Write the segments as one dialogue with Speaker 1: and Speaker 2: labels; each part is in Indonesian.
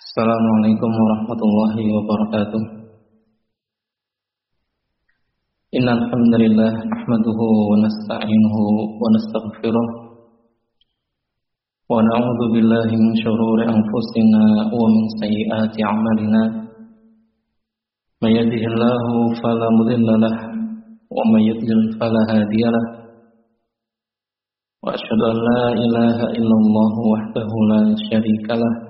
Speaker 1: Assalamualaikum warahmatullahi wabarakatuh. Innal hamdalillah nahmaduhu wa nasta'inuhu wa nastaghfiruh. Wa na'udzu billahi min shururi anfusina wa min sayyiati a'malina. May yahdihillahu fala mudilla lah wa may yudlil fala hadiya lah. Wa asyhadu an la ilaha illallah wahdahu la syarika lah.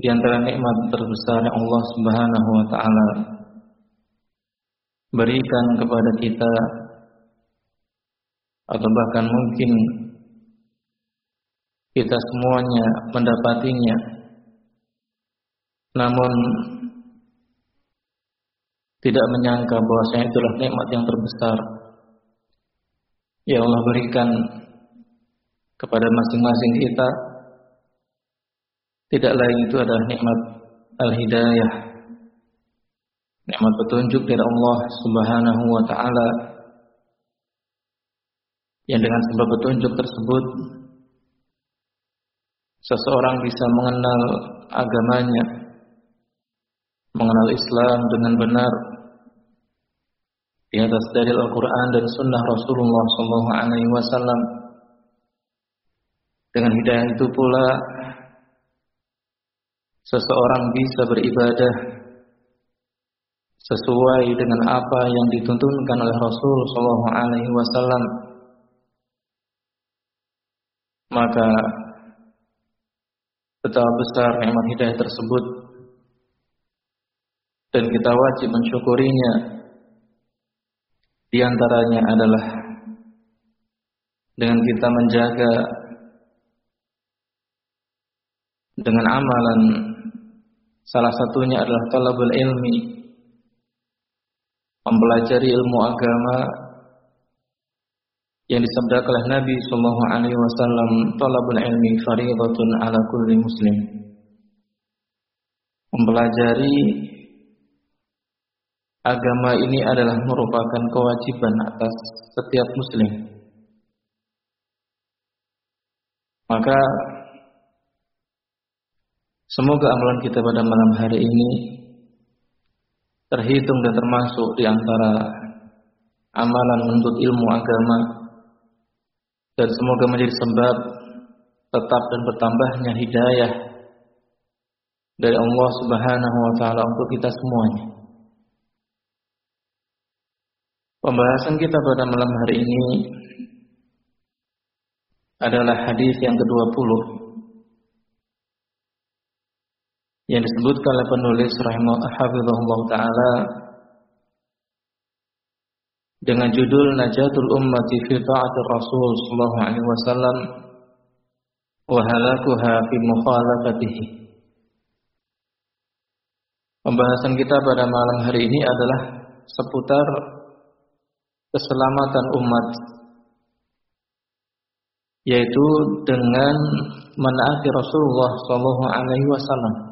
Speaker 1: Di antara nikmat terbesar yang Allah Subhanahu wa taala berikan kepada kita atau bahkan mungkin kita semuanya mendapatinya. Namun tidak menyangka bahwasanya itulah nikmat yang terbesar yang Allah berikan kepada masing-masing kita tidak lain itu adalah nikmat al-hidayah. Nikmat petunjuk dari Allah Subhanahu wa taala. Yang dengan sebab petunjuk tersebut seseorang bisa mengenal agamanya mengenal Islam dengan benar. Di atas dalil Al-Quran dan Sunnah Rasulullah Sallallahu Alaihi Wasallam. Dengan hidayah itu pula seseorang bisa beribadah sesuai dengan apa yang dituntunkan oleh Rasul Sallallahu Alaihi Wasallam. Maka betapa besar nikmat hidayah tersebut dan kita wajib mensyukurinya. Di antaranya adalah dengan kita menjaga dengan amalan salah satunya adalah talabul ilmi mempelajari ilmu agama yang disabdakan oleh Nabi sallallahu alaihi wasallam talabul ilmi fardhatun ala kulli muslim mempelajari agama ini adalah merupakan kewajiban atas setiap muslim. Maka semoga amalan kita pada malam hari ini terhitung dan termasuk di antara amalan menuntut ilmu agama dan semoga menjadi sebab tetap dan bertambahnya hidayah dari Allah Subhanahu wa taala untuk kita semuanya. Pembahasan kita pada malam hari ini adalah hadis yang ke-20 yang disebutkan oleh penulis rahimahullah taala dengan judul Najatul Ummati fi Ta'atir Rasul sallallahu alaihi wasallam wa halakuha fi mukhalafatihi. Pembahasan kita pada malam hari ini adalah seputar keselamatan umat yaitu dengan menaati Rasulullah sallallahu alaihi wasallam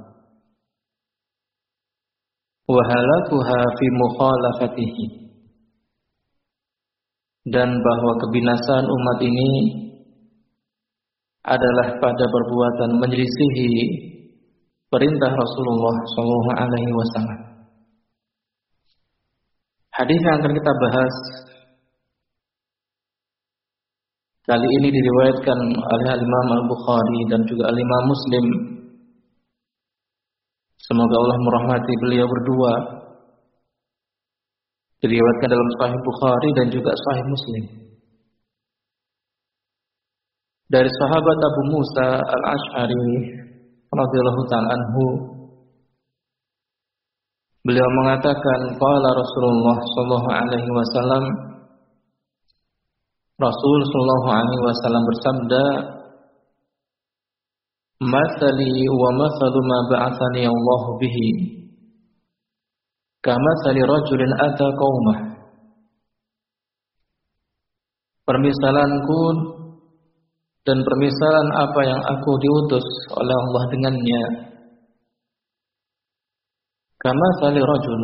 Speaker 1: wa halakuha fi mukhalafatihi dan bahwa kebinasaan umat ini adalah pada perbuatan menyelisihi perintah Rasulullah sallallahu alaihi wasallam Hadis yang akan kita bahas Kali ini diriwayatkan oleh Imam Al-Bukhari dan juga Imam Muslim. Semoga Allah merahmati beliau berdua. Diriwayatkan dalam Sahih Bukhari dan juga Sahih Muslim. Dari sahabat Abu Musa Al-Ash'ari radhiyallahu taala anhu beliau mengatakan qala Rasulullah sallallahu alaihi wasallam Rasul sallallahu alaihi wasallam bersabda Masali wa masalu ma ba'athani Allah bihi. Sali rajulin ata qaumah Permisalanku dan permisalan apa yang aku diutus oleh Allah dengannya. Kama sali rajul.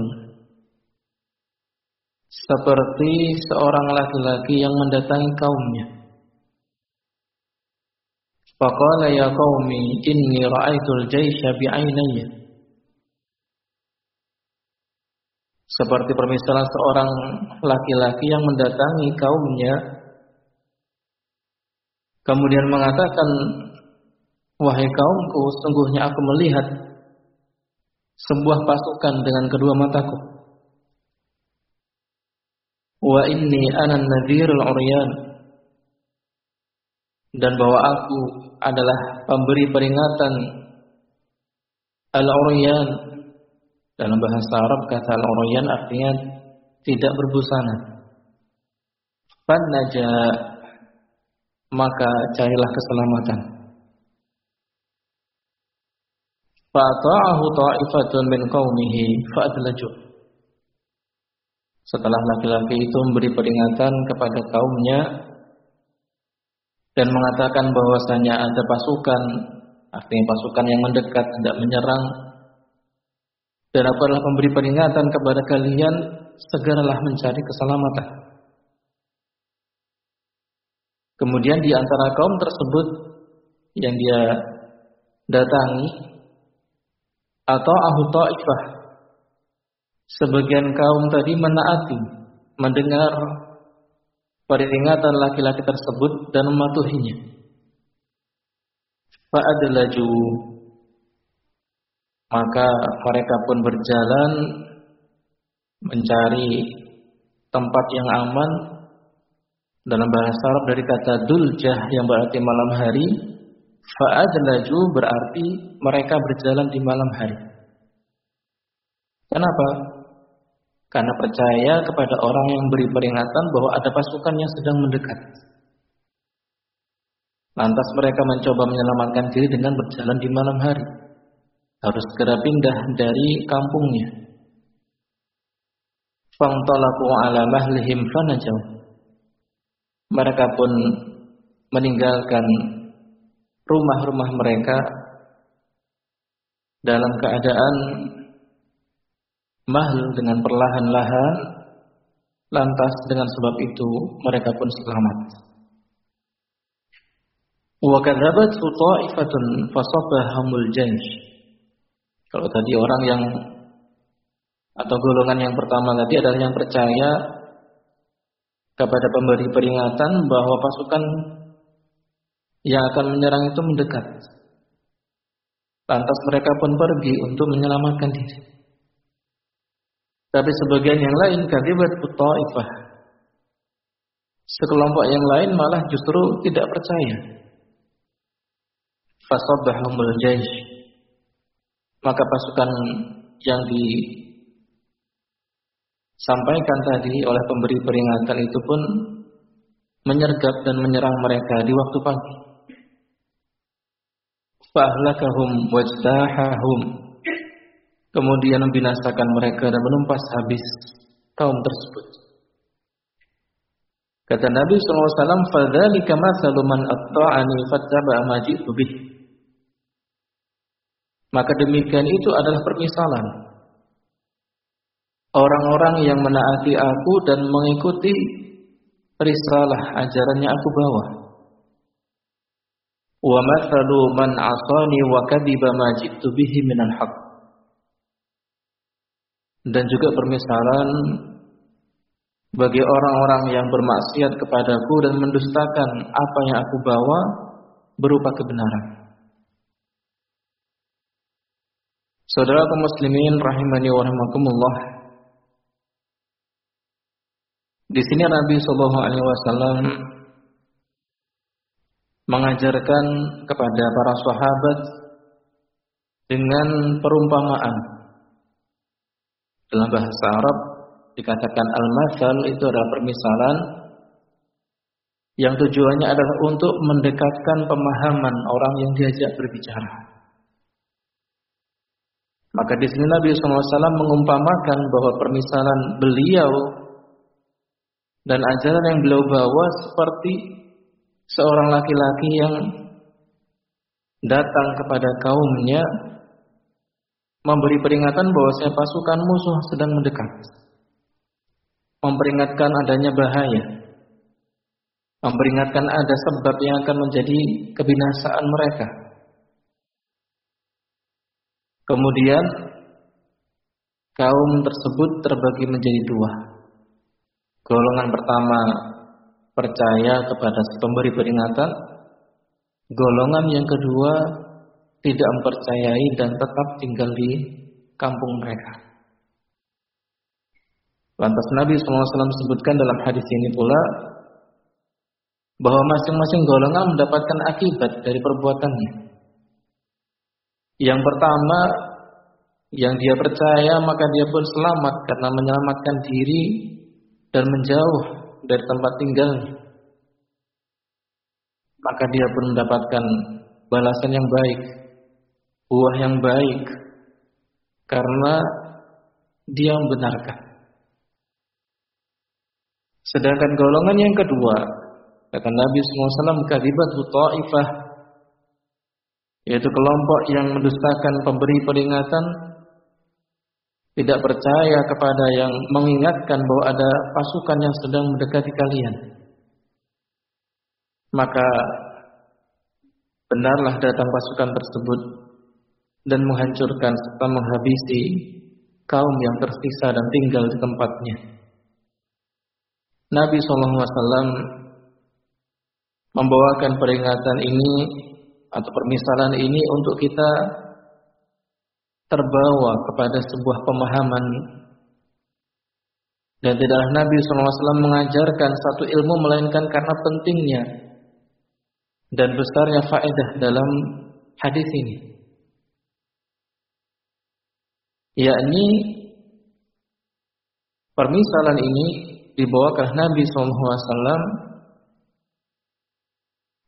Speaker 1: Seperti seorang laki-laki yang mendatangi kaumnya. Faqala ya qaumi inni ra'aitul jaysha bi'ainayya. Seperti permisalan seorang laki-laki yang mendatangi kaumnya. Kemudian mengatakan wahai kaumku sungguhnya aku melihat sebuah pasukan dengan kedua mataku. Wa inni ana nadhirul uryan dan bahwa aku adalah pemberi peringatan al-uryan. Dalam bahasa Arab kata al-uryan artinya tidak berbusana. Naja maka carilah keselamatan. Fata'ahu ta'ifatun min qaumihi fa'adlaju. Setelah laki-laki itu memberi peringatan kepada kaumnya dan mengatakan bahwasanya ada pasukan, artinya pasukan yang mendekat tidak menyerang. Dan aku adalah pemberi peringatan kepada kalian, segeralah mencari keselamatan. Kemudian di antara kaum tersebut yang dia datangi atau ahu ta'ifah sebagian kaum tadi menaati, mendengar peringatan laki-laki tersebut dan mematuhinya. Fa'adlaju. Maka mereka pun berjalan mencari tempat yang aman. Dalam bahasa Arab dari kata duljah yang berarti malam hari fa'adlaju berarti mereka berjalan di malam hari. Kenapa karena percaya kepada orang yang beri peringatan bahwa ada pasukan yang sedang mendekat. Lantas mereka mencoba menyelamatkan diri dengan berjalan di malam hari. Harus segera pindah dari kampungnya. Fangtalaku ala mahlihim fanajau. Mereka pun meninggalkan rumah-rumah mereka dalam keadaan mahal dengan perlahan-lahan lantas dengan sebab itu mereka pun selamat wa kadzabat ta'ifatun fasabahamul janj kalau tadi orang yang atau golongan yang pertama tadi adalah yang percaya kepada pemberi peringatan bahwa pasukan yang akan menyerang itu mendekat. Lantas mereka pun pergi untuk menyelamatkan diri. Tapi sebagian yang lain kadibat ta'ifah. Sekelompok yang lain malah justru tidak percaya. Fasabbahumul jaysh. Maka pasukan yang disampaikan tadi oleh pemberi peringatan itu pun menyergap dan menyerang mereka di waktu pagi. Fahlakahum wajdahahum kemudian membinasakan mereka dan menumpas habis kaum tersebut. Kata Nabi SAW, فَذَلِكَ مَثَلُ مَنْ أَطَّعَنِي فَاتَّبَعَ مَا جِئْتُ بِهِ Maka demikian itu adalah permisalan. Orang-orang yang menaati aku dan mengikuti risalah ajaran yang aku bawa. Wa mathalu man asani wa kadiba ma ji'tu bihi minal haqq dan juga permisalan bagi orang-orang yang bermaksiat kepadaku dan mendustakan apa yang aku bawa berupa kebenaran. Saudara kaum muslimin rahimani wa rahimakumullah. Di sini Nabi sallallahu alaihi wasallam mengajarkan kepada para sahabat dengan perumpamaan. Dalam bahasa Arab dikatakan al-masal itu adalah permisalan yang tujuannya adalah untuk mendekatkan pemahaman orang yang diajak berbicara. Maka di sini Nabi SAW mengumpamakan bahwa permisalan beliau dan ajaran yang beliau bawa seperti seorang laki-laki yang datang kepada kaumnya memberi peringatan bahwa saya pasukan musuh sedang mendekat. Memperingatkan adanya bahaya. Memperingatkan ada sebab yang akan menjadi kebinasaan mereka. Kemudian kaum tersebut terbagi menjadi dua. Golongan pertama percaya kepada pemberi peringatan. Golongan yang kedua tidak mempercayai dan tetap tinggal di kampung mereka. Lantas Nabi SAW sebutkan dalam hadis ini pula bahwa masing-masing golongan mendapatkan akibat dari perbuatannya. Yang pertama, yang dia percaya maka dia pun selamat karena menyelamatkan diri dan menjauh dari tempat tinggalnya. Maka dia pun mendapatkan balasan yang baik buah yang baik karena dia membenarkan. Sedangkan golongan yang kedua, kata Nabi SAW, kadibat ta'ifah, yaitu kelompok yang mendustakan pemberi peringatan, tidak percaya kepada yang mengingatkan bahwa ada pasukan yang sedang mendekati kalian. Maka benarlah datang pasukan tersebut dan menghancurkan serta menghabisi kaum yang tersisa dan tinggal di tempatnya. Nabi SAW membawakan peringatan ini atau permisalan ini untuk kita terbawa kepada sebuah pemahaman dan tidaklah Nabi SAW mengajarkan satu ilmu melainkan karena pentingnya dan besarnya faedah dalam hadis ini yakni permisalan ini dibawakan Nabi SAW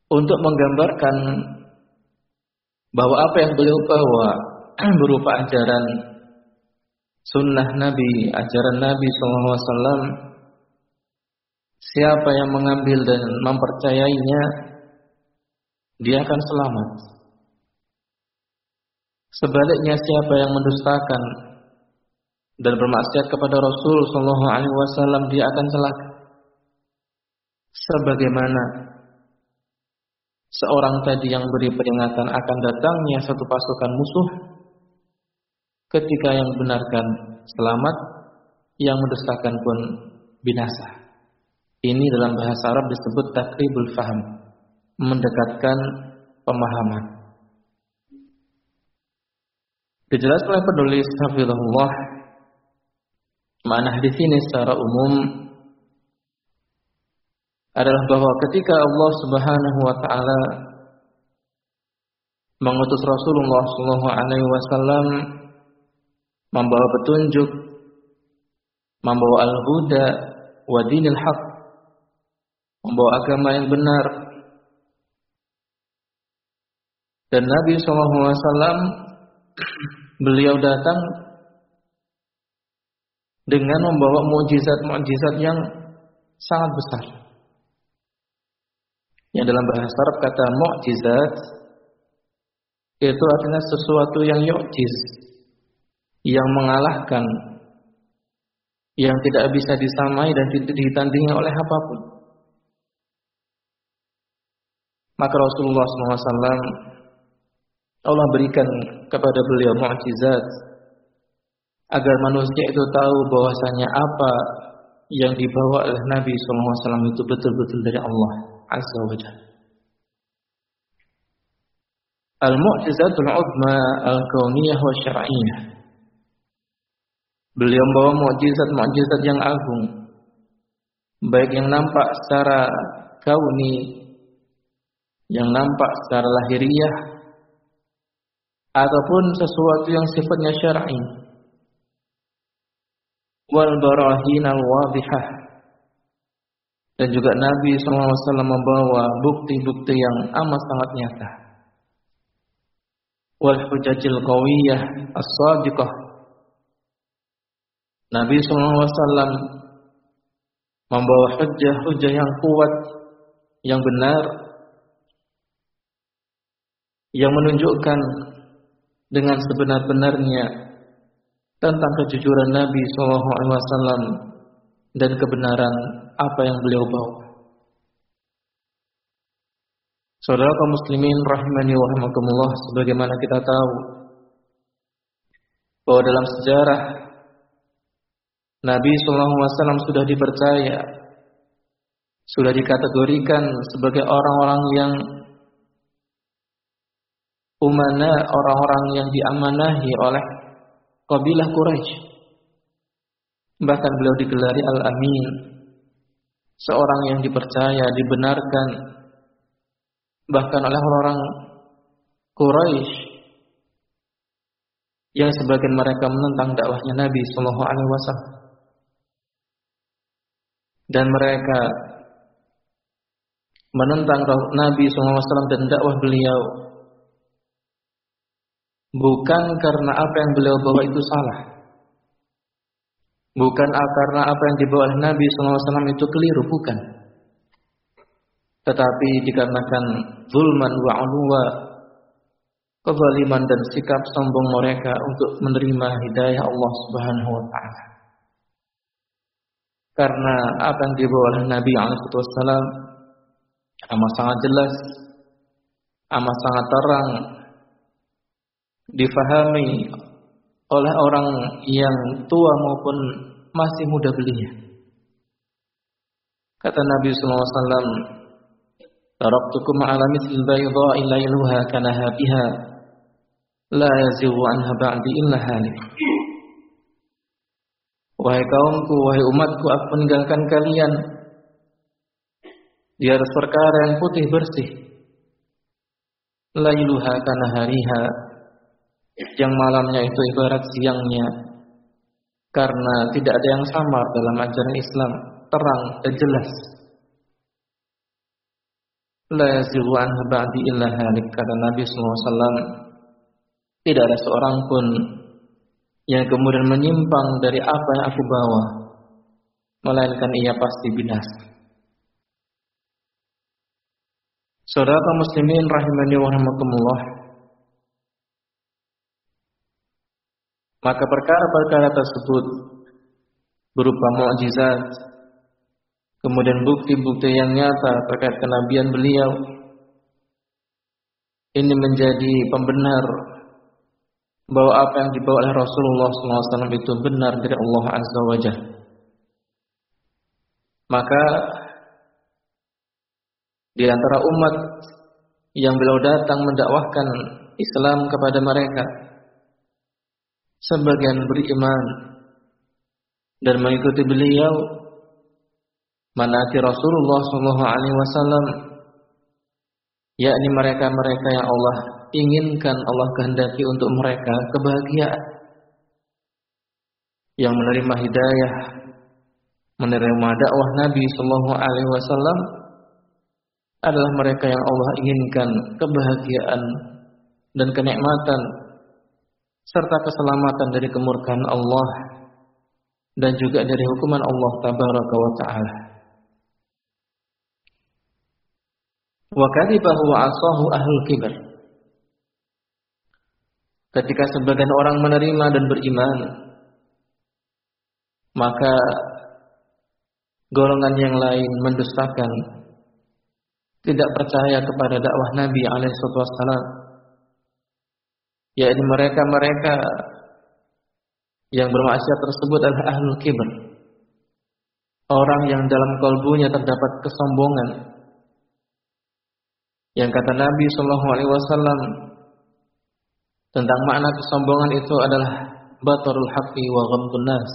Speaker 1: untuk menggambarkan bahwa apa yang beliau bawa berupa ajaran sunnah Nabi, ajaran Nabi SAW, siapa yang mengambil dan mempercayainya, dia akan selamat. Sebaliknya siapa yang mendustakan dan bermaksiat kepada Rasul Shallallahu Alaihi Wasallam dia akan celaka. Sebagaimana seorang tadi yang beri peringatan akan datangnya satu pasukan musuh, ketika yang benarkan selamat, yang mendustakan pun binasa. Ini dalam bahasa Arab disebut takribul faham, mendekatkan pemahaman. Dijelaskan oleh penulis Hafizahullah Makna hadis ini secara umum adalah bahwa ketika Allah Subhanahu wa taala mengutus Rasulullah sallallahu alaihi wasallam membawa petunjuk, membawa al-huda wa dinil haq, membawa agama yang benar. Dan Nabi sallallahu alaihi wasallam beliau datang dengan membawa mujizat-mujizat yang sangat besar. Yang dalam bahasa Arab kata mukjizat itu artinya sesuatu yang yu'jiz, yang mengalahkan, yang tidak bisa disamai dan ditandingi oleh apa pun. Maka Rasulullah SAW Allah berikan kepada beliau mukjizat agar manusia itu tahu bahwasanya apa yang dibawa oleh Nabi SAW itu betul-betul dari Allah Azza wa Jalla. Al-Mu'jizatul Uzma Al-Kauniyah wa Syar'iyah Beliau membawa mukjizat-mukjizat yang agung Baik yang nampak secara kauni Yang nampak secara lahiriah Ataupun sesuatu yang sifatnya syar'i. Wal barahin al-wadihah Dan juga Nabi SAW membawa bukti-bukti yang amat sangat nyata. Wal hujajil qawiyah as-sadiqah. Nabi SAW membawa hujah-hujah yang kuat yang benar yang menunjukkan dengan sebenar-benarnya tentang kejujuran Nabi SAW dan kebenaran apa yang beliau bawa. Saudara kaum muslimin rahimani wa rahimakumullah sebagaimana kita tahu bahwa dalam sejarah Nabi sallallahu alaihi wasallam sudah dipercaya sudah dikategorikan sebagai orang-orang yang umana, orang-orang yang diamanahi oleh kabilah Quraisy. Bahkan beliau digelari Al-Amin, seorang yang dipercaya, dibenarkan. Bahkan oleh orang-orang Quraisy yang sebagian mereka menentang dakwahnya Nabi Shallallahu Alaihi Wasallam. Dan mereka menentang Nabi Wasallam dan dakwah beliau bukan karena apa yang beliau bawa itu salah bukan karena apa yang dibawa oleh Nabi Wasallam itu keliru bukan tetapi dikarenakan zulman wa ulwa kezaliman dan sikap sombong mereka untuk menerima hidayah Allah Subhanahu wa taala. Karena apa yang dibawa oleh Nabi SAW amat sangat jelas, amat sangat terang, difahami oleh orang yang tua maupun masih muda belia. Kata Nabi SAW, Taraktukum ala "Taraktukum bayidha illa iluha kanaha biha la yazighu 'anha ba'di illa halik." Wahai kaumku, wahai umatku, aku meninggalkan kalian di atas perkara yang putih bersih. Lailuha kana hariha yang malamnya itu ibarat siangnya, karena tidak ada yang samar dalam ajaran Islam, terang dan jelas. La yazighu anha ba'di illa halik kata Nabi SAW tidak ada seorang pun yang kemudian menyimpang dari apa yang aku bawa. Melainkan ia pasti binasa Saudara muslimin rahimani wa rahmatullah Maka perkara-perkara tersebut berupa mukjizat kemudian bukti-bukti yang nyata terkait kenabian beliau ini menjadi pembenar bahwa apa yang dibawa oleh Rasulullah SAW itu benar dari Allah Azza wa Jalla. Maka di antara umat yang beliau datang mendakwahkan Islam kepada mereka, sebagian beriman dan mengikuti beliau. Manati Rasulullah Shallallahu Alaihi Wasallam, yakni mereka-mereka yang Allah inginkan Allah kehendaki untuk mereka kebahagiaan, yang menerima hidayah, menerima dakwah Nabi Shallallahu Alaihi Wasallam adalah mereka yang Allah inginkan kebahagiaan dan kenikmatan serta keselamatan dari kemurkaan Allah dan juga dari hukuman Allah tabaraka wa taala. Wa kadhibahu wa asahu ahlul kibar. Ketika sebagian orang menerima dan beriman, maka golongan yang lain mendustakan, tidak percaya kepada dakwah Nabi alaihi wasallam. Yakni mereka-mereka yang bermaksiat tersebut adalah ahlul kibr. orang yang dalam kalbunya terdapat kesombongan. Yang kata Nabi Shallallahu Alaihi Wasallam tentang makna kesombongan itu adalah batarul haqqi wa nas.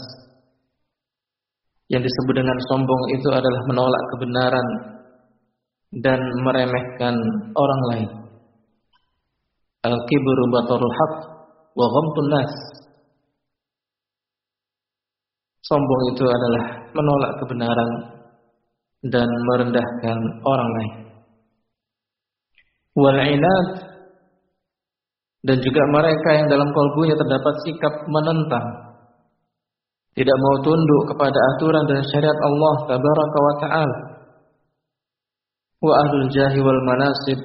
Speaker 1: Yang disebut dengan sombong itu adalah menolak kebenaran dan meremehkan orang lain. Al-kibru batarul haqq wa ghamdun nas. Sombong itu adalah menolak kebenaran dan merendahkan orang lain. Wal inad dan juga mereka yang dalam kalbunya terdapat sikap menentang tidak mau tunduk kepada aturan dan syariat Allah tabaraka wa taala wa ahlul jahi wal manasib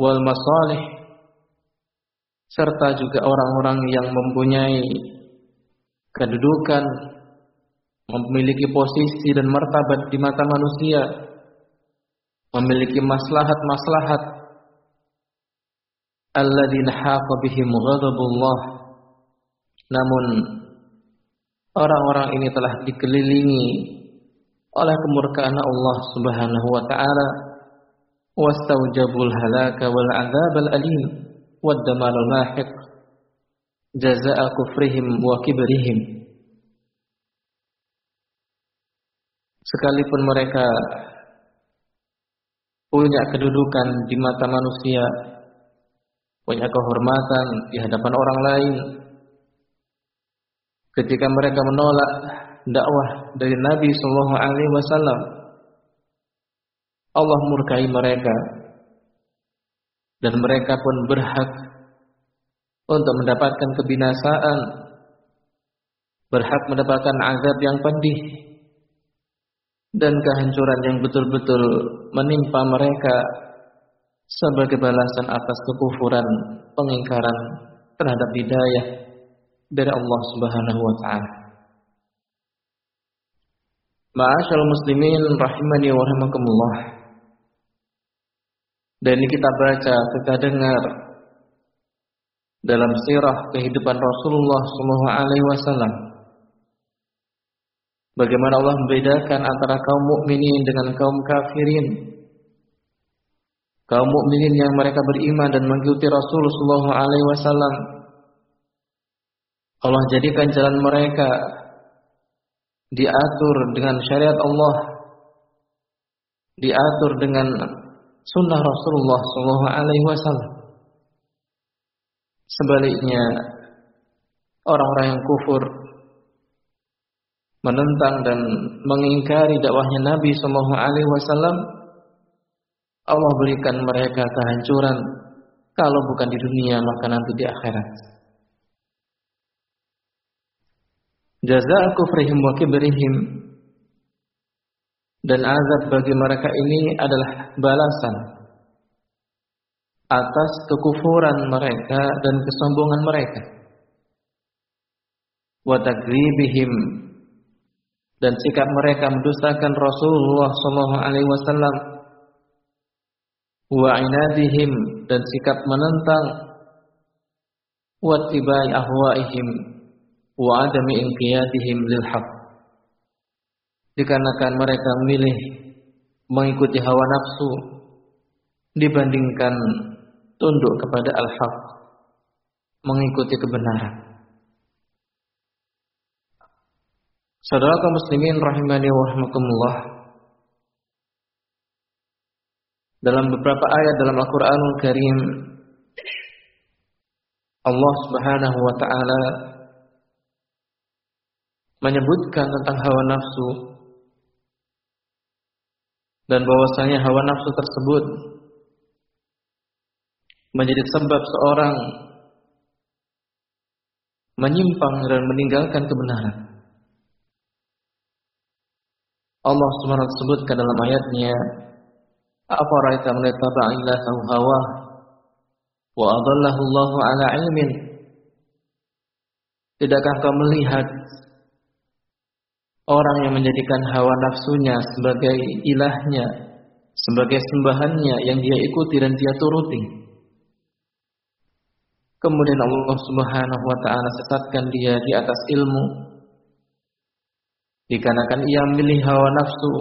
Speaker 1: wal masalih serta juga orang-orang yang mempunyai kedudukan, memiliki posisi dan martabat di mata manusia, memiliki maslahat-maslahat. Alladzina haqa bihim ghadabullah. Namun orang-orang ini telah dikelilingi oleh kemurkaan Allah Subhanahu wa taala. Wastaujabul halaka wal adzab al alim mahiq jazaa kufrihim wa kibrihim. Sekalipun mereka punya kedudukan di mata manusia punya kehormatan di hadapan orang lain ketika mereka menolak dakwah dari Nabi sallallahu alaihi wasallam Allah murkai mereka dan mereka pun berhak untuk mendapatkan kebinasaan, berhak mendapatkan azab yang pedih dan kehancuran yang betul-betul menimpa mereka sebagai balasan atas kekufuran, pengingkaran terhadap hidayah dari Allah Subhanahu wa taala. Ma'asyal muslimin rahimani wa rahimakumullah. Dan ini kita baca, kita dengar dalam sirah kehidupan Rasulullah SAW. Bagaimana Allah membedakan antara kaum mukminin dengan kaum kafirin. Kaum mukminin yang mereka beriman dan mengikuti Rasulullah SAW. Allah jadikan jalan mereka diatur dengan syariat Allah, diatur dengan sunnah Rasulullah SAW. Sebaliknya, orang-orang yang kufur menentang dan mengingkari dakwahnya Nabi Shallallahu Alaihi Wasallam, Allah berikan mereka kehancuran. Kalau bukan di dunia, maka nanti di akhirat. Jaza kufrihim wa kibrihim dan azab bagi mereka ini adalah balasan atas kekufuran mereka dan kesombongan mereka. Wa takribihim dan sikap mereka mendustakan Rasulullah sallallahu alaihi wasallam. Wa inadihim dan sikap menentang wa tibai ahwaihim wa adami inqiyadihim lil haqq. Dikarenakan mereka memilih mengikuti hawa nafsu dibandingkan tunduk kepada al-haq, mengikuti kebenaran. Saudara kaum muslimin rahimani wa rahmakumullah. Dalam beberapa ayat dalam Al-Qur'anul Karim Allah Subhanahu wa taala menyebutkan tentang hawa nafsu dan bahwasanya hawa nafsu tersebut menjadi sebab seorang menyimpang dan meninggalkan kebenaran. Allah SWT sebutkan dalam ayatnya, "Afaraita man ittaba'a illahu hawa wa adallahu Allahu ala ilmin?" Tidakkah kau melihat orang yang menjadikan hawa nafsunya sebagai ilahnya, sebagai sembahannya yang dia ikuti dan dia turuti? Kemudian Allah Subhanahu wa taala sesatkan dia di atas ilmu. Dikarenakan ia memilih hawa nafsu,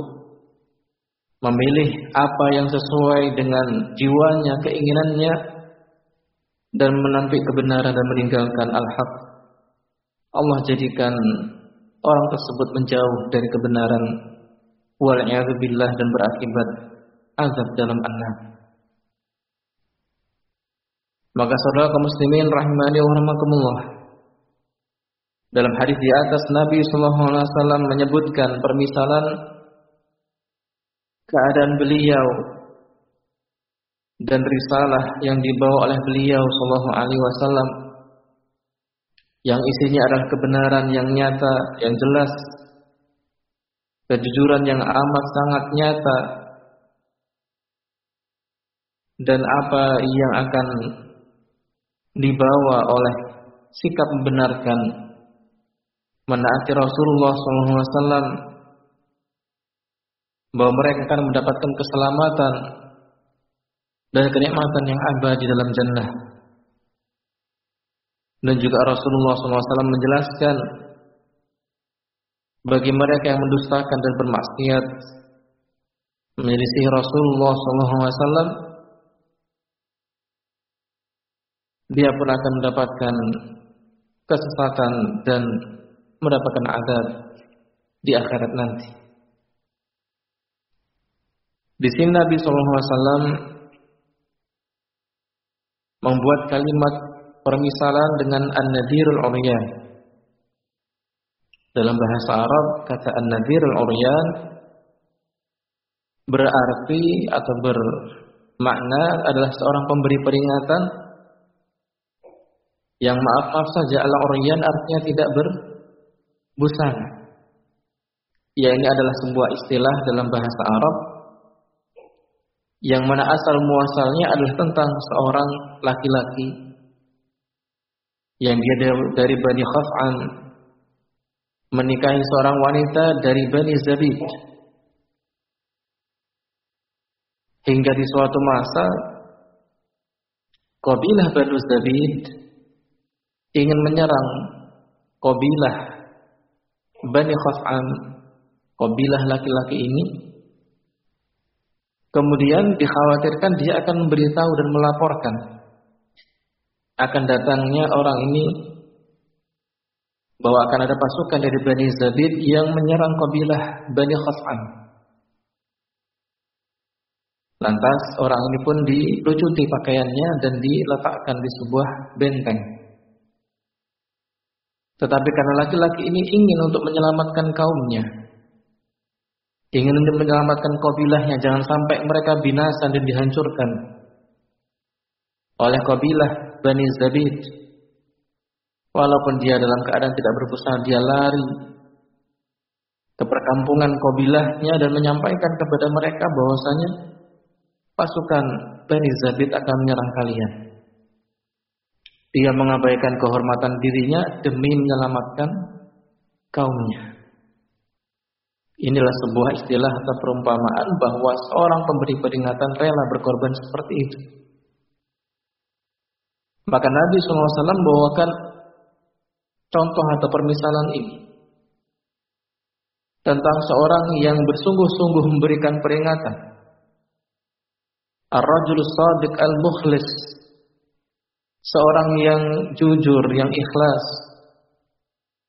Speaker 1: memilih apa yang sesuai dengan jiwanya, keinginannya, dan menampik kebenaran dan meninggalkan al-haq. Allah jadikan orang tersebut menjauh dari kebenaran wal'iyadzubillah dan berakibat azab dalam anak. Maka saudara kaum muslimin rahimani wa rahmakumullah. Dalam hadis di atas Nabi wasallam menyebutkan permisalan keadaan beliau dan risalah yang dibawa oleh beliau wasallam yang isinya adalah kebenaran yang nyata, yang jelas, kejujuran yang amat sangat nyata, dan apa yang akan dibawa oleh sikap membenarkan menaati Rasulullah SAW bahwa mereka akan mendapatkan keselamatan dan kenikmatan yang abadi dalam jannah. Dan juga Rasulullah SAW menjelaskan bagi mereka yang mendustakan dan bermaksiat menyelisih Rasulullah SAW, dia pun akan mendapatkan kesesatan dan mendapatkan azab di akhirat nanti. Di sini Nabi SAW membuat kalimat permisalan dengan an-nadirul uryan. Dalam bahasa Arab kata an-nadirul uryan berarti atau bermakna adalah seorang pemberi peringatan yang maaf-maaf saja al-uryan artinya tidak berbusana. Ya ini adalah sebuah istilah dalam bahasa Arab yang mana asal muasalnya adalah tentang seorang laki-laki yang dia dari Bani Khaf'an. Menikahi seorang wanita dari Bani Zabid. Hingga di suatu masa kabilah Bani Zabid ingin menyerang kabilah Bani Khaf'an. Kabilah laki-laki ini. Kemudian dikhawatirkan dia akan memberitahu dan melaporkan akan datangnya orang ini bahwa akan ada pasukan dari Bani Zabid yang menyerang kabilah Bani Khaf'an. Lantas orang ini pun dilucuti pakaiannya dan diletakkan di sebuah benteng. Tetapi karena laki-laki ini ingin untuk menyelamatkan kaumnya, ingin untuk menyelamatkan kabilahnya, jangan sampai mereka binasa dan dihancurkan oleh kabilah Bani Zabid. Walaupun dia dalam keadaan tidak berbusana, dia lari ke perkampungan kabilahnya dan menyampaikan kepada mereka bahwasanya pasukan Bani Zabid akan menyerang kalian. Dia mengabaikan kehormatan dirinya demi menyelamatkan kaumnya. Inilah sebuah istilah atau perumpamaan bahwa seorang pemberi peringatan rela berkorban seperti itu. Maka Nabi SAW membawakan contoh atau permisalan ini tentang seorang yang bersungguh-sungguh memberikan peringatan. Ar-rajul sadiq al-mukhlis. Seorang yang jujur, yang ikhlas,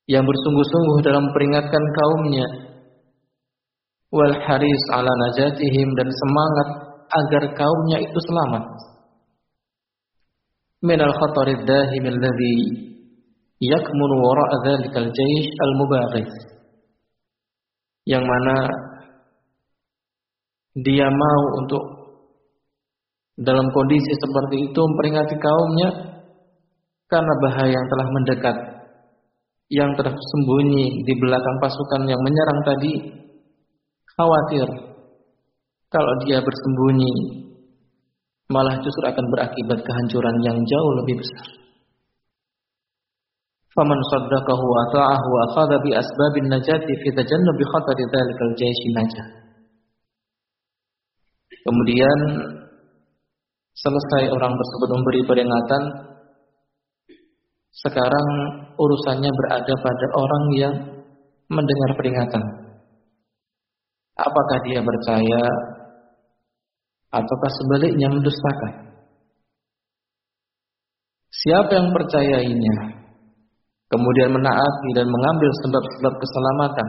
Speaker 1: yang bersungguh-sungguh dalam peringatkan kaumnya. Wal haris ala najatihim dan semangat agar kaumnya itu selamat من الخطر الداهم الذي يكمن وراء ذلك الجيش المباغث yang mana dia mau untuk dalam kondisi seperti itu memperingati kaumnya karena bahaya yang telah mendekat yang tersembunyi di belakang pasukan yang menyerang tadi khawatir kalau dia bersembunyi malah justru akan berakibat kehancuran yang jauh lebih besar. Faman saddaqahu wa ta'ahu wa akhadha bi asbabin najati fi tajannubi khatari dhalikal jayshi najah. Kemudian selesai orang tersebut memberi peringatan, sekarang urusannya berada pada orang yang mendengar peringatan. Apakah dia percaya ataukah sebaliknya mendustakan? Siapa yang percayainya, kemudian menaati dan mengambil sebab-sebab keselamatan,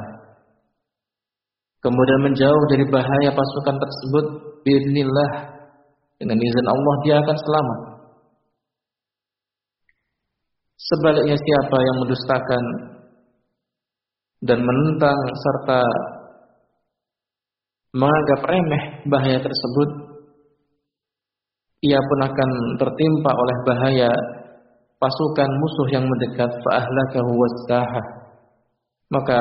Speaker 1: kemudian menjauh dari bahaya pasukan tersebut, bismillah dengan izin Allah dia akan selamat. Sebaliknya siapa yang mendustakan dan menentang serta menganggap remeh bahaya tersebut, ia pun akan tertimpa oleh bahaya pasukan musuh yang mendekat fa'ahlakahu wastaha. Maka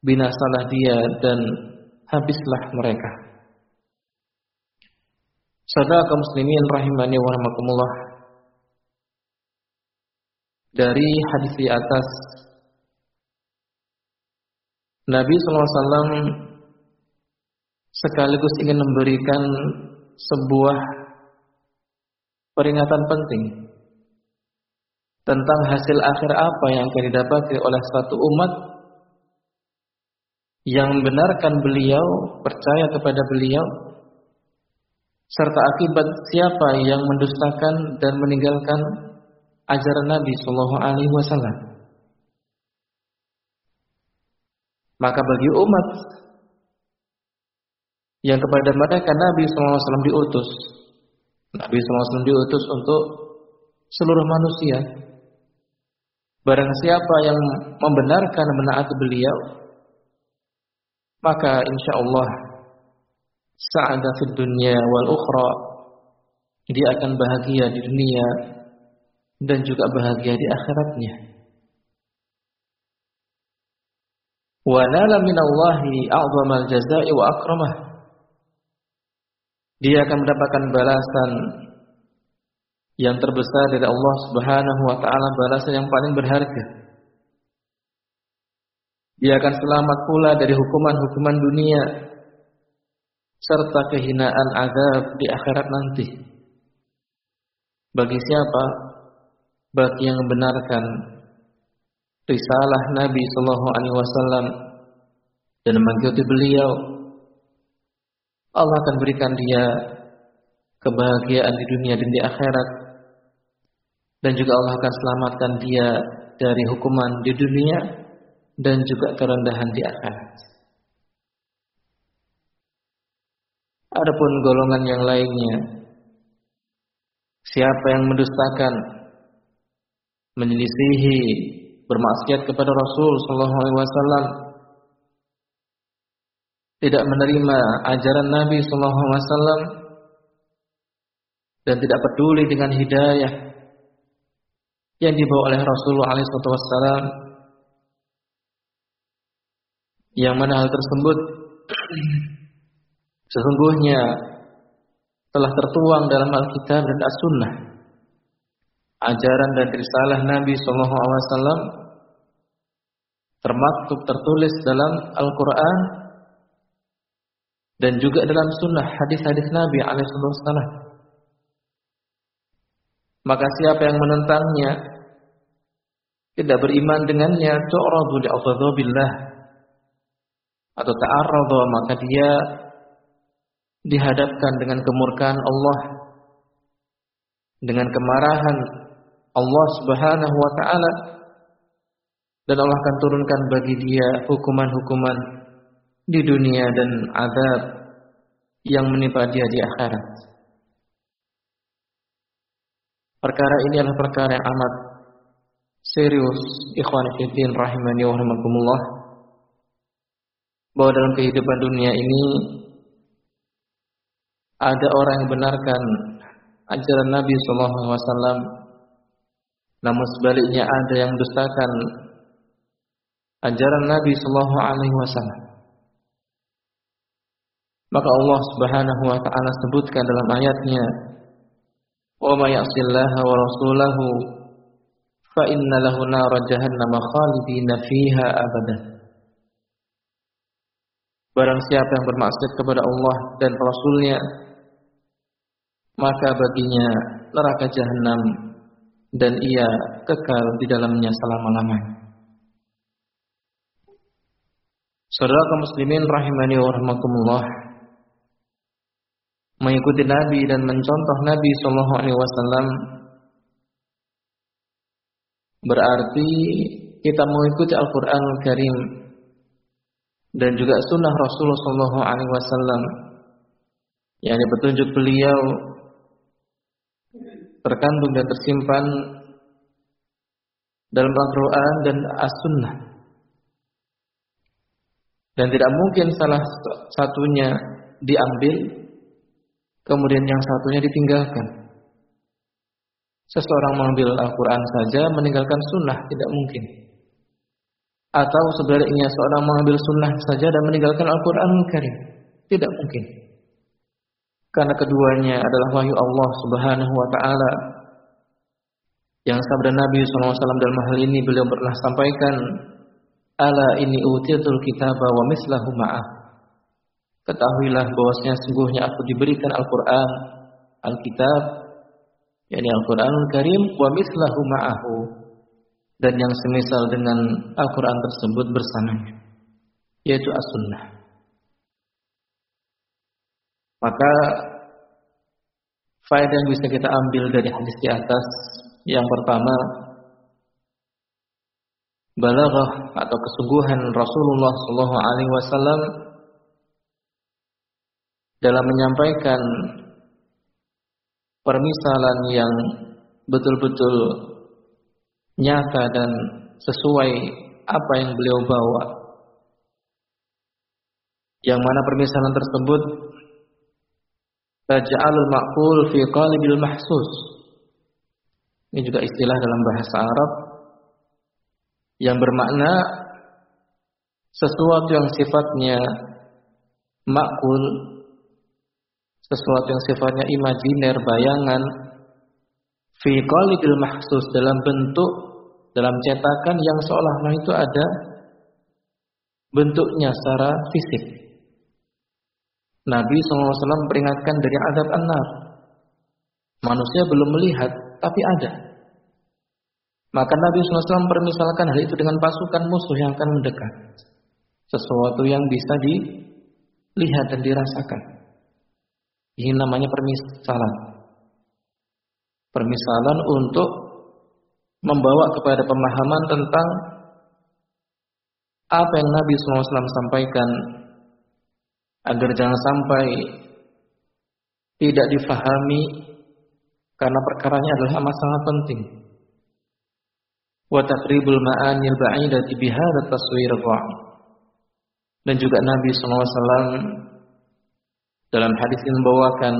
Speaker 1: binasalah dia dan habislah mereka. Saudara kaum muslimin rahimani wa rahmakumullah. Dari hadis di atas Nabi SAW sekaligus ingin memberikan sebuah peringatan penting tentang hasil akhir apa yang akan didapati oleh suatu umat yang membenarkan beliau, percaya kepada beliau, serta akibat siapa yang mendustakan dan meninggalkan ajaran Nabi Shallallahu Alaihi Wasallam. Maka bagi umat yang kepada mereka Nabi SAW diutus, Nabi SAW diutus untuk seluruh manusia. Barang siapa yang membenarkan menaati beliau, maka insya Allah sa'adah di dunia wal ukhra dia akan bahagia di dunia dan juga bahagia di akhiratnya. Wa nala minallahi a'zamal jazaa'i wa akramah. Dia akan mendapatkan balasan yang terbesar dari Allah Subhanahu wa taala, balasan yang paling berharga. Dia akan selamat pula dari hukuman-hukuman dunia serta kehinaan azab di akhirat nanti. Bagi siapa? Bagi yang membenarkan risalah Nabi Sallallahu Alaihi Wasallam dan mengikuti beliau, Allah akan berikan dia kebahagiaan di dunia dan di akhirat, dan juga Allah akan selamatkan dia dari hukuman di dunia dan juga kerendahan di akhirat. Adapun golongan yang lainnya, siapa yang mendustakan, menyelisihi, bermaksiat kepada Rasul Shallallahu Alaihi Wasallam, tidak menerima ajaran Nabi Shallallahu Alaihi Wasallam dan tidak peduli dengan hidayah yang dibawa oleh Rasulullah Wasallam, yang mana hal tersebut Sesungguhnya telah tertuang dalam Alkitab dan As-Sunnah. Ajaran dan risalah Nabi Shallallahu Alaihi Wasallam termaktub tertulis dalam Al-Quran dan juga dalam Sunnah hadis-hadis Nabi Alaihi Wasallam. Maka siapa yang menentangnya tidak beriman dengannya tu'radu li'adzabillah atau ta'arradu maka dia dihadapkan dengan kemurkaan Allah. Dengan kemarahan Allah Subhanahu wa taala. Dan Allah akan turunkan bagi dia hukuman-hukuman di dunia dan azab yang menimpa dia di akhirat. Perkara ini adalah perkara yang amat serius ikhwan fillah rahimani wa rahimakumullah bahwa dalam kehidupan dunia ini ada orang yang benarkan ajaran Nabi Shallallahu Alaihi Wasallam, namun sebaliknya ada yang mendustakan ajaran Nabi Shallallahu Alaihi Wasallam. Maka Allah Subhanahu wa taala sebutkan dalam ayatnya, "Wa may ya'sillaha wa rasulahu fa inna lahu nar jahannam khalidina fiha abada." Barang siapa yang bermaksud kepada Allah dan Rasulnya, maka baginya neraka jahanam dan ia kekal di dalamnya selama-lamanya. Saudara kaum muslimin rahimani wa rahmatullah mengikuti Nabi dan mencontoh Nabi sallallahu alaihi wasallam berarti kita mengikuti Al-Qur'an Al Karim dan juga sunnah Rasulullah sallallahu alaihi wasallam yang petunjuk beliau terkandung dan tersimpan dalam Al-Quran dan As-Sunnah. Dan tidak mungkin salah satunya diambil, kemudian yang satunya ditinggalkan. Seseorang mengambil Al-Quran saja, meninggalkan Sunnah, tidak mungkin. Atau sebaliknya seorang mengambil Sunnah saja dan meninggalkan Al-Quran Karim. Tidak mungkin. Karena keduanya adalah wahyu Allah Subhanahu wa taala. Yang sabda Nabi SAW dalam hal ini beliau pernah sampaikan, "Ala ini utitul kitab wa mislahu ma'ah." Ketahuilah bahwasanya sungguhnya aku diberikan Al-Qur'an, Al-Kitab, yakni Al-Qur'anul Karim wa mislahu ma'ahu dan yang semisal dengan Al-Qur'an tersebut bersamanya, yaitu As-Sunnah. Maka faedah yang bisa kita ambil dari hadis di atas yang pertama balaghah atau kesungguhan Rasulullah Shallallahu alaihi wasallam dalam menyampaikan permisalan yang betul-betul nyata dan sesuai apa yang beliau bawa. Yang mana permisalan tersebut Taj'alul ma'qul fi qalbil mahsus. Ini juga istilah dalam bahasa Arab yang bermakna sesuatu yang sifatnya makul, sesuatu yang sifatnya imajiner, bayangan, fi qalbil mahsus dalam bentuk dalam cetakan yang seolah-olah itu ada bentuknya secara fisik. Nabi SAW peringatkan dari azab an-nar. Manusia belum melihat, tapi ada. Maka Nabi SAW permisalkan hal itu dengan pasukan musuh yang akan mendekat. Sesuatu yang bisa dilihat dan dirasakan. Ini namanya permisalan. Permisalan untuk membawa kepada pemahaman tentang apa yang Nabi SAW sampaikan agar jangan sampai tidak difahami karena perkaranya adalah amat sangat penting. Wa ma'anil ba'idati bihadza taswir Dan juga Nabi SAW dalam hadis ini membawakan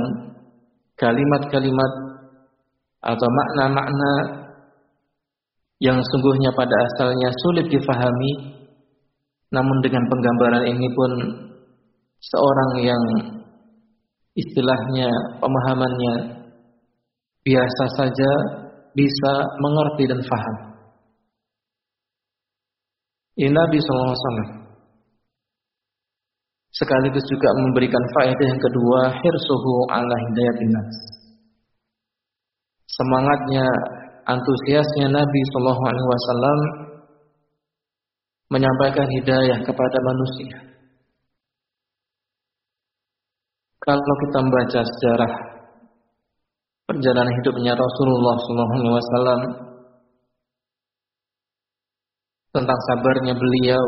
Speaker 1: kalimat-kalimat atau makna-makna yang sungguhnya pada asalnya sulit difahami namun dengan penggambaran ini pun seorang yang istilahnya pemahamannya biasa saja bisa mengerti dan faham. Ini Nabi SAW. Sekaligus juga memberikan faedah yang kedua, hirsuhu ala hidayatin nas. Semangatnya, antusiasnya Nabi SAW menyampaikan hidayah kepada manusia. Kalau kita membaca sejarah perjalanan hidupnya Rasulullah SAW tentang sabarnya beliau,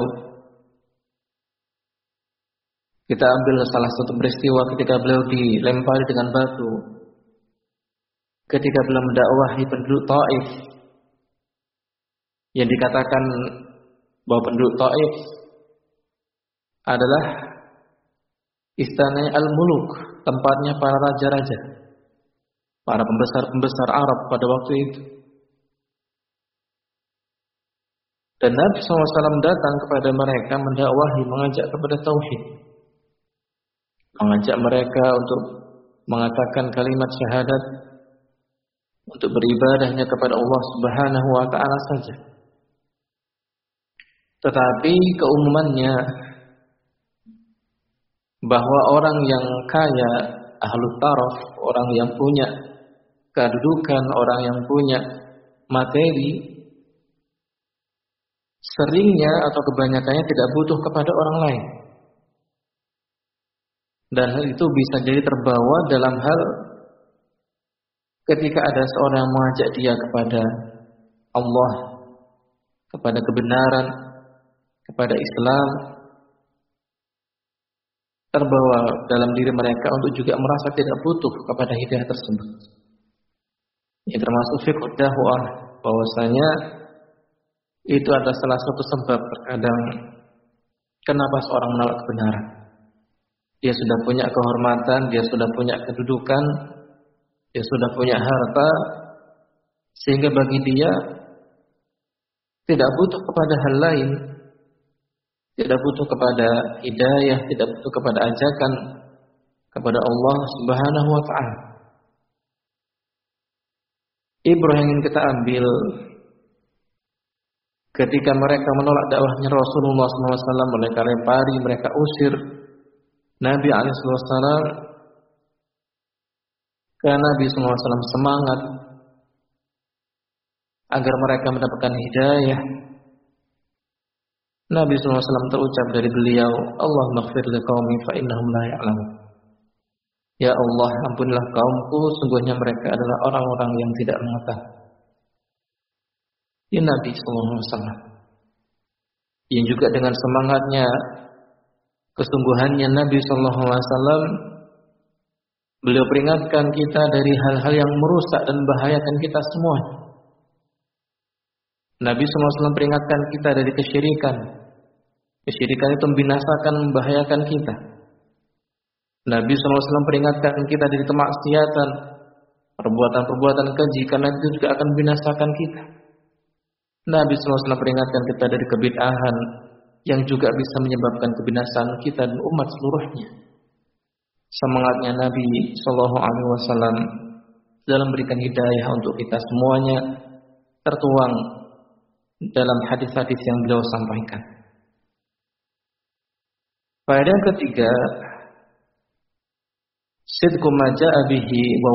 Speaker 1: kita ambil salah satu peristiwa ketika beliau dilempari dengan batu, ketika beliau mendakwahi penduduk Taif, yang dikatakan bahwa penduduk Taif adalah istana Al-Muluk, tempatnya para raja-raja, para pembesar-pembesar Arab pada waktu itu. Dan Nabi SAW datang kepada mereka mendakwahi, mengajak kepada tauhid. Mengajak mereka untuk mengatakan kalimat syahadat untuk beribadahnya kepada Allah Subhanahu wa taala saja. Tetapi keumumannya bahwa orang yang kaya, ahlu taraf, orang yang punya kedudukan, orang yang punya materi, seringnya atau kebanyakannya tidak butuh kepada orang lain. Dan hal itu bisa jadi terbawa dalam hal ketika ada seorang mengajak dia kepada Allah, kepada kebenaran, kepada Islam, terbawa dalam diri mereka untuk juga merasa tidak butuh kepada hidayah tersebut. Ini termasuk fikih dakwah bahwasanya itu adalah salah satu sebab terkadang kenapa seorang menolak kebenaran. Dia sudah punya kehormatan, dia sudah punya kedudukan, dia sudah punya harta, sehingga bagi dia tidak butuh kepada hal lain, tidak butuh kepada hidayah, tidak butuh kepada ajakan kepada Allah Subhanahu wa taala. Ibrahim yang ingin kita ambil ketika mereka menolak dakwahnya Rasulullah SAW, mereka lempari, mereka usir Nabi SAW, karena Nabi SAW semangat agar mereka mendapatkan hidayah. Nabi SAW terucap dari beliau, Allah maghfir li qaumi fa innahum la ya'lamun. Ya Allah, ampunilah kaumku, sungguhnya mereka adalah orang-orang yang tidak mengetahui. Ini Nabi SAW. Yang juga dengan semangatnya, kesungguhannya Nabi SAW, beliau peringatkan kita dari hal-hal yang merusak dan membahayakan kita semua. Nabi SAW peringatkan kita dari kesyirikan. Kesyirikan itu membinasakan, membahayakan kita. Nabi SAW peringatkan kita dari kemaksiatan, perbuatan-perbuatan keji, karena itu juga akan membinasakan kita. Nabi SAW peringatkan kita dari kebid'ahan yang juga bisa menyebabkan kebinasaan kita dan umat seluruhnya. Semangatnya Nabi Shallallahu Alaihi Wasallam dalam memberikan hidayah untuk kita semuanya tertuang dalam hadis-hadis yang beliau sampaikan. Pada yang ketiga, sidqu ma ja'a wa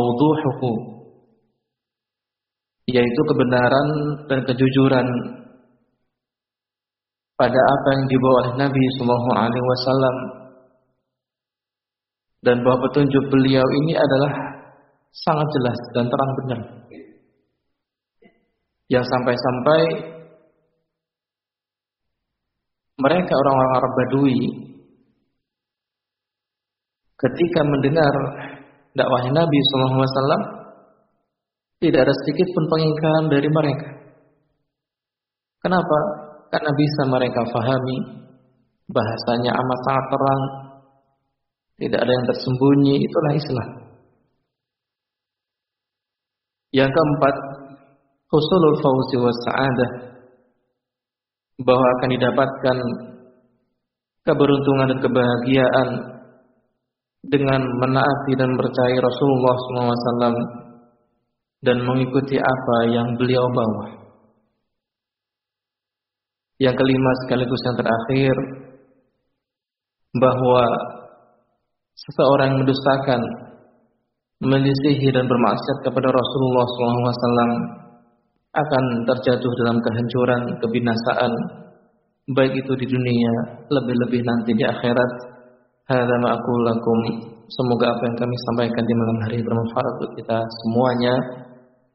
Speaker 1: yaitu kebenaran dan kejujuran pada apa yang dibawa oleh Nabi Sallallahu Alaihi Wasallam dan bahwa petunjuk beliau ini adalah sangat jelas dan terang benar yang sampai-sampai mereka orang-orang Arab Badui ketika mendengar dakwah Nabi Sallallahu Alaihi Wasallam tidak ada sedikit pun pengingkaran dari mereka. Kenapa? Karena bisa mereka fahami bahasanya amat sangat terang, tidak ada yang tersembunyi, itulah Islam. Yang keempat, husulul fauzi wa sa'adah bahwa akan didapatkan keberuntungan dan kebahagiaan dengan menaati dan percaya Rasulullah SAW dan mengikuti apa yang beliau bawa. Yang kelima sekaligus yang terakhir bahwa seseorang yang mendustakan, melisihi dan bermaksiat kepada Rasulullah SAW akan terjatuh dalam kehancuran, kebinasaan, baik itu di dunia, lebih-lebih nanti di akhirat. Hadza ma lakum. Semoga apa yang kami sampaikan di malam hari bermanfaat untuk kita semuanya.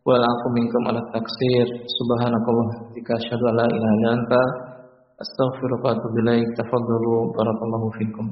Speaker 1: Walafu minkum ala taksir. Subhanakallah jika asyhadu an la ilaha illa anta. Astaghfiruka wa atubu barakallahu fikum